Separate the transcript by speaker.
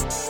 Speaker 1: Bye.